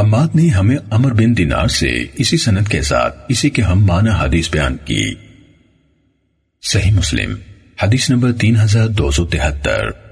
حماد نے ہمیں عمر بن دینار سے اسی سند کے ساتھ اسی کے ہم معنی حدیث بیان کی۔ صحیح مسلم، حدیث نمبر تین ہزار دو سو تہتر۔